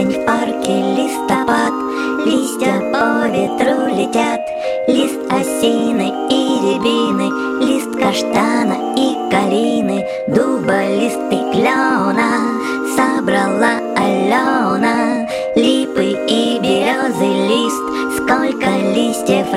Осень в парке, листопад, Листья по ветру летят, Лист осины и рябины, Лист каштана и калины, Дуба, листы пеклена, Собрала Алена, Липы и березы лист, Сколько листьев